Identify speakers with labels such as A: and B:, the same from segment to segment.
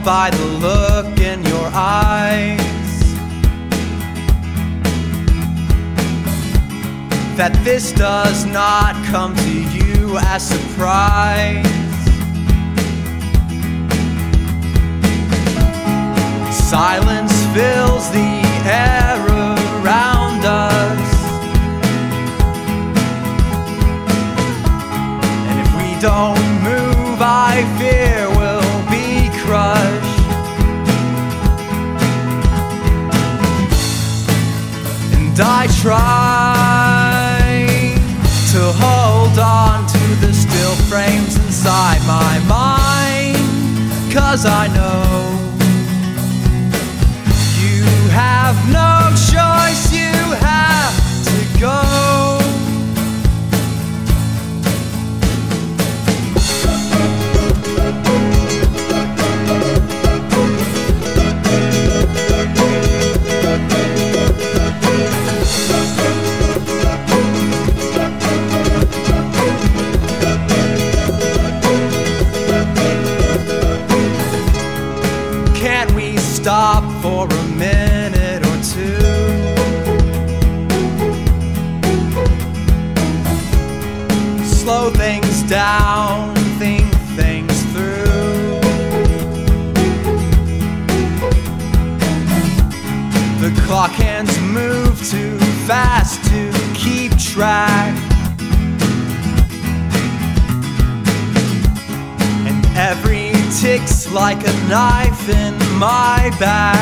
A: by the look in your eyes that this does not come to you as surprise. Silence fills the air around us. And if we don't And I try to hold on to the still frames inside my mind. Cause I know stop for a minute or two? Slow things down, think things through. The clock hands move too fast to keep track. Tick's like a knife in my back.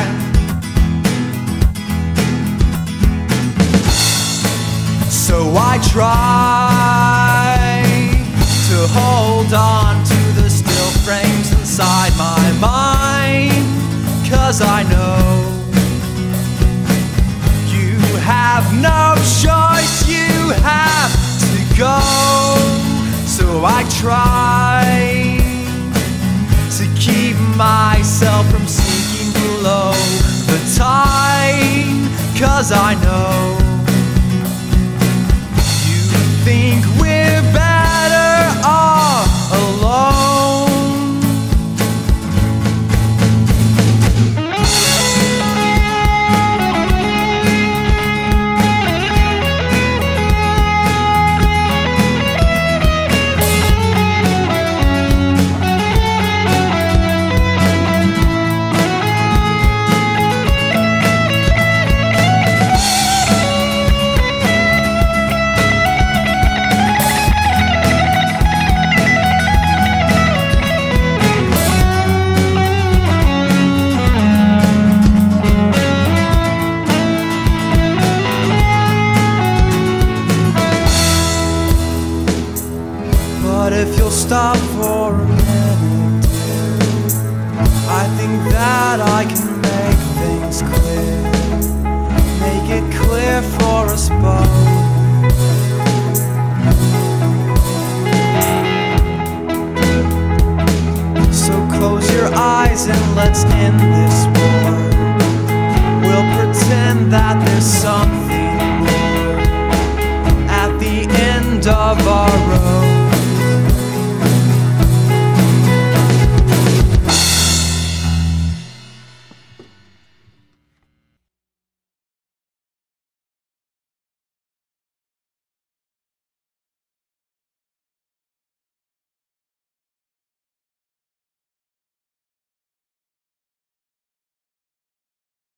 A: So I try to hold on to the still frames inside my mind. Cause I know you have no choice, you have to go. So I try myself from sinking below the tide. Cause I know But if you'll stop for a minute, I think that I can make things clear. Make it clear for us both. So close your eyes and let's end this war. We'll pretend that there's something